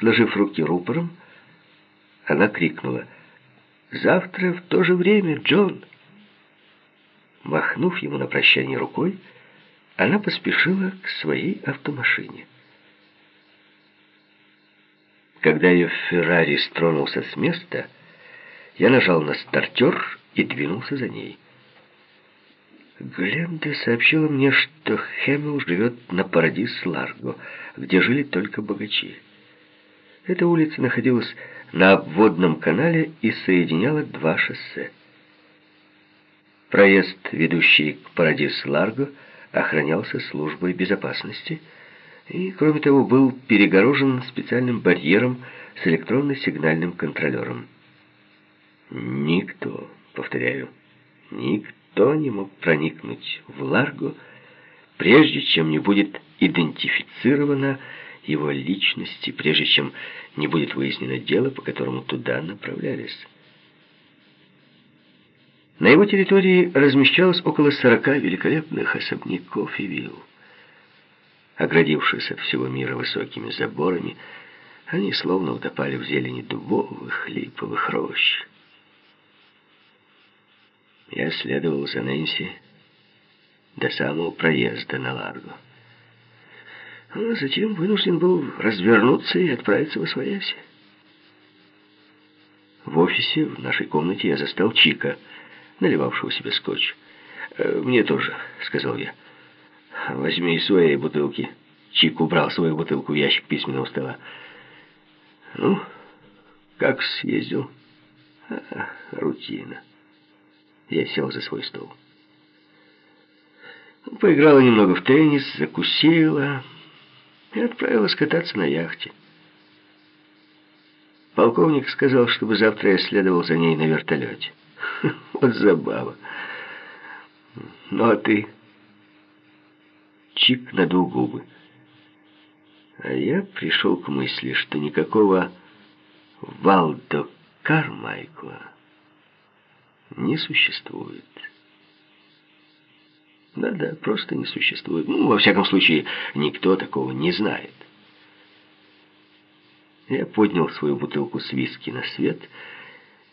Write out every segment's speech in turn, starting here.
Сложив руки рупором, она крикнула «Завтра в то же время, Джон!» Махнув ему на прощание рукой, она поспешила к своей автомашине. Когда ее Феррари стронулся с места, я нажал на стартер и двинулся за ней. Гленда сообщила мне, что Хэмилл живет на Парадис-Ларго, где жили только богачи. Эта улица находилась на обводном канале и соединяла два шоссе. Проезд, ведущий к Парадис-Ларго, охранялся службой безопасности и, кроме того, был перегорожен специальным барьером с электронно-сигнальным контролером. Никто, повторяю, никто не мог проникнуть в Ларго, прежде чем не будет идентифицирована его личности, прежде чем не будет выяснено дело, по которому туда направлялись. На его территории размещалось около сорока великолепных особняков и вилл. Оградившись от всего мира высокими заборами, они словно утопали в зелени дубовых, липовых рощ. Я следовал за Нэнси до самого проезда на Ларго. А затем вынужден был развернуться и отправиться в Освояси. В офисе в нашей комнате я застал Чика — наливавшего себе скотч. «Э, «Мне тоже», — сказал я. «Возьми свои бутылки». Чик убрал свою бутылку в ящик письменного стола. «Ну, как съездил?» а, «Рутина». Я сел за свой стол. Поиграла немного в теннис, закусила и отправилась кататься на яхте. Полковник сказал, чтобы завтра я следовал за ней на вертолете. Вот забава. Ну, а ты? Чик надул губы. А я пришел к мысли, что никакого Валдо Кармайкла не существует. Да-да, просто не существует. Ну, во всяком случае, никто такого не знает. Я поднял свою бутылку с виски на свет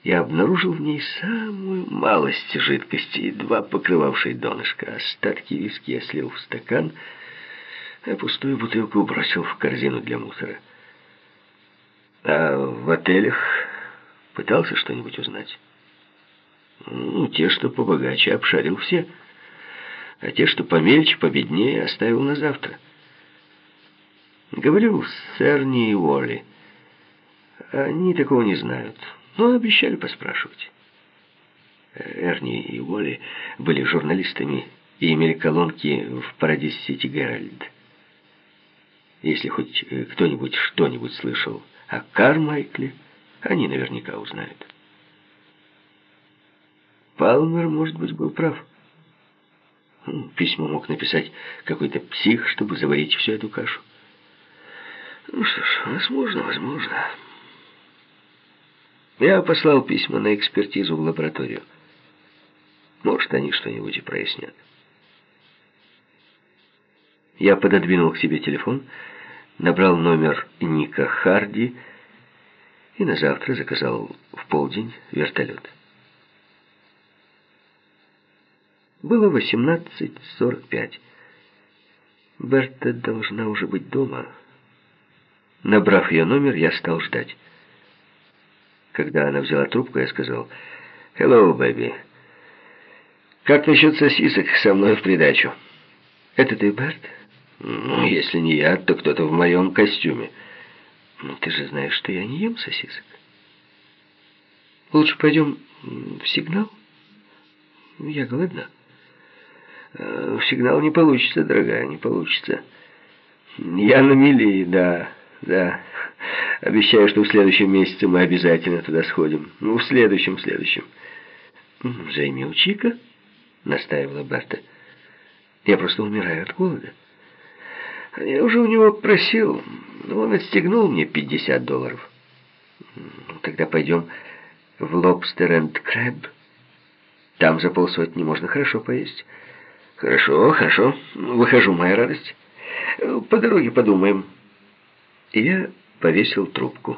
и обнаружил в ней самую малость жидкости, едва покрывавшей донышко. Остатки виски я слил в стакан, а пустую бутылку бросил в корзину для мусора. А в отелях пытался что-нибудь узнать? Ну, те, что побогаче, обшарил все. А те, что помельче, победнее, оставил на завтра. Говорю с Эрни и Уолли. Они такого не знают. Но обещали поспрашивать. Эрни и Уолли были журналистами и имели колонки в Парадис Сити Геральд. Если хоть кто-нибудь что-нибудь слышал о Кармайкле, они наверняка узнают. Палмер, может быть, был прав. Письмо мог написать какой-то псих, чтобы заварить всю эту кашу. Ну что ж, возможно, возможно. Я послал письма на экспертизу в лабораторию. Может, они что-нибудь и прояснят. Я пододвинул к себе телефон, набрал номер Ника Харди и на завтра заказал в полдень вертолет. Было 18.45. Берта должна уже быть дома. Набрав ее номер, я стал ждать. Когда она взяла трубку, я сказал, «Hello, baby. Как насчет сосисок со мной в придачу?» «Это ты, Берт?» «Ну, если не я, то кто-то в моем костюме». «Ну, ты же знаешь, что я не ем сосисок». «Лучше пойдем в сигнал?» «Я голодна». «В сигнал не получится, дорогая, не получится». «Я на мели, да, да». Обещаю, что в следующем месяце мы обязательно туда сходим. Ну, в следующем, в следующем. Займи у Чика, настаивала Берта. Я просто умираю от голода. Я уже у него просил, он отстегнул мне 50 долларов. Ну, тогда пойдем в Лобстер энд Крэб. Там за полсотни можно хорошо поесть. Хорошо, хорошо. Выхожу, моя радость. По дороге подумаем. И я повесил трубку.